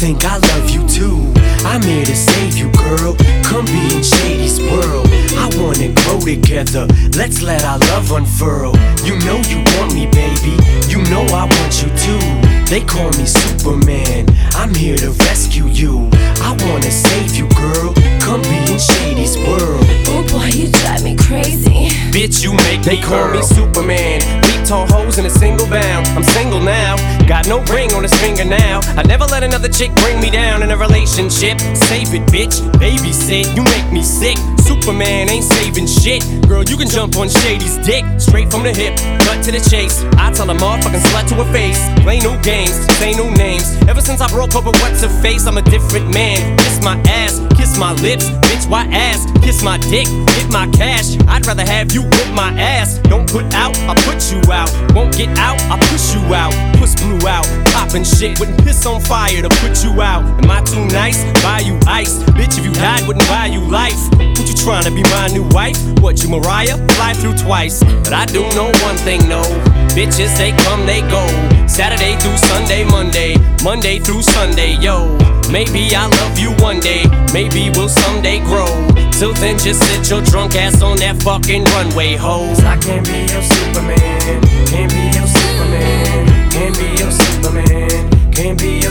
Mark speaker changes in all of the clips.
Speaker 1: think I love you too. I'm here to save you, girl. Come be in Shady's world. I wanna grow together. Let's let our love unfurl. You know you want me, baby. You know I want you too. They call me Superman. I'm here to rescue you. I wanna save you, girl. Come be in Shady's world.
Speaker 2: Oh boy, you drive me crazy.
Speaker 3: Bitch, you make They me call girl. me Superman. Beat tall hoes in a single bound. I'm single now. Got no ring on his finger now. I never let another chick bring me down in a relationship. Save it, bitch. Babysit. You make me sick. Superman ain't saving shit. Girl, you can jump on Shady's dick. Straight from the hip. Cut to the chase. I tell a motherfucking slut to her face. Play new games. Say new names. Ever since I broke up with what's her face, I'm a different man. Kiss my ass. Kiss my lips. Bitch, why ass? Kiss my dick. Hit my cash. I'd rather have you whip my ass. Don't put out, I put you out. Won't get out, I push you out. Puss blew out, poppin' shit. Wouldn't piss on fire to put you out. Am I too nice? Buy you ice. Bitch, if you died, wouldn't buy you life. What you trying to be my new wife? What, you Mariah? Fly through twice. But I do know one thing, no. Bitches, they come, they go. Saturday through Sunday, Monday. Monday through Sunday, yo. Maybe I'll love you one day. Maybe we'll someday grow. Till then, just sit your drunk ass on that fucking runway, ho. I can't be your Superman. Can't be your Superman. Can't be your Superman. Can't be your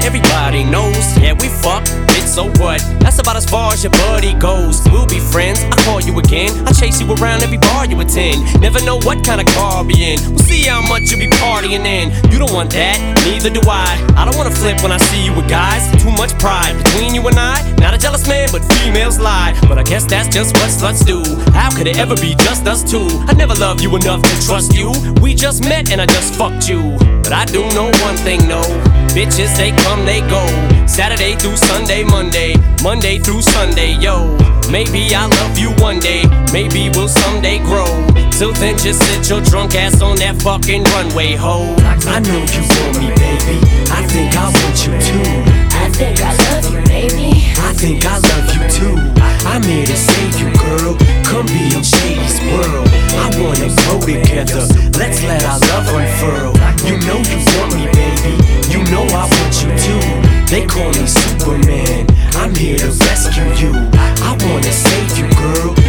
Speaker 3: everybody knows. Yeah, we fuck, bitch, so what? That's about as far as your buddy goes. We'll be friends, I call you again. I chase you around every bar you attend. Never know what kind of car I'll be in. We'll see how much you'll be partying in. You don't want that, neither do I. I don't wanna flip when I see you with guys. Too much pride between you and I. Not a jealous man, but females lie. But I guess that's just what sluts do. How could it ever be just us two? I never loved you enough to trust you. We just met and I just fucked you. But I do know one thing, no. Bitches, they come, they go. Saturday through Sunday, Monday. Monday through Sunday, yo. Maybe I'll love you one day. Maybe we'll someday grow. Till then, just sit your drunk ass on that fucking runway, ho.
Speaker 1: I know you want me, baby. I think I want you too. I
Speaker 4: think I love
Speaker 2: you, baby.
Speaker 1: I think I love you too. I'm here to save you, girl. Come be in Shady's world. I wanna grow together. Let's let our love unfurl. You know you want me, baby. Know I want you too. They call me Superman. I'm here to rescue you. I wanna save you, girl.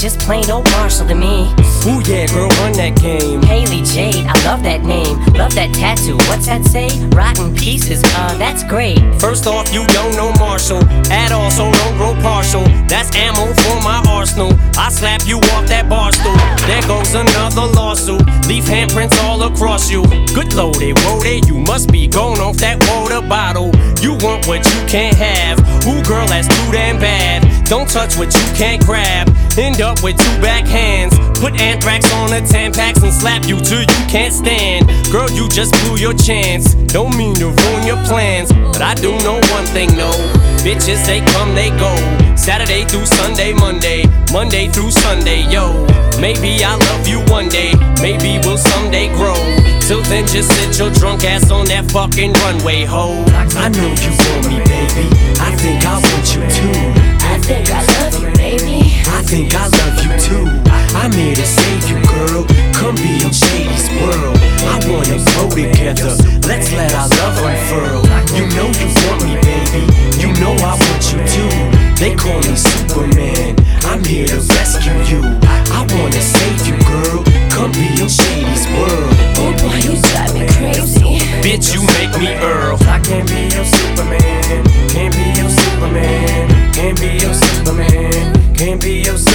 Speaker 2: Just plain old Marshall to me.
Speaker 3: ooh yeah, girl, run that game.
Speaker 2: Hailie Jade, I love that name. Love that tattoo. What's that say? Rotten pieces. Uh, that's great.
Speaker 3: First off, you don't know Marshall at all, so don't grow partial. That's ammo for my arsenal. I slap you off that bar stool. There goes another lawsuit. Leave handprints all across you. Good loaded, woaded, you must be going off that water bottle. You want what you can't have. Ooh, girl, that's too damn bad. Don't touch what you can't grab. End up with two back hands. Put anthrax on the Tampax and slap you till you can't stand. Girl, you just blew your chance. Don't mean to ruin your plans, but I do know one thing, no. Bitches, they come, they go. Saturday through Sunday, Monday. Monday through Sunday, yo. Maybe I'll love you one day. Maybe we'll someday grow. Till then, just sit your drunk ass on that fucking runway, ho. I
Speaker 1: know you want me, together. Let's let our love unfurl. You know you want me, baby. You know I want you too. They call me Superman. I'm here to rescue you. I wanna save you, girl. Come be in Shady's world. Oh
Speaker 4: why you drive me crazy.
Speaker 3: Bitch, you make me Earl. I can't be your Superman. Can't be your Superman. Can't be your Superman. Can't be your Superman.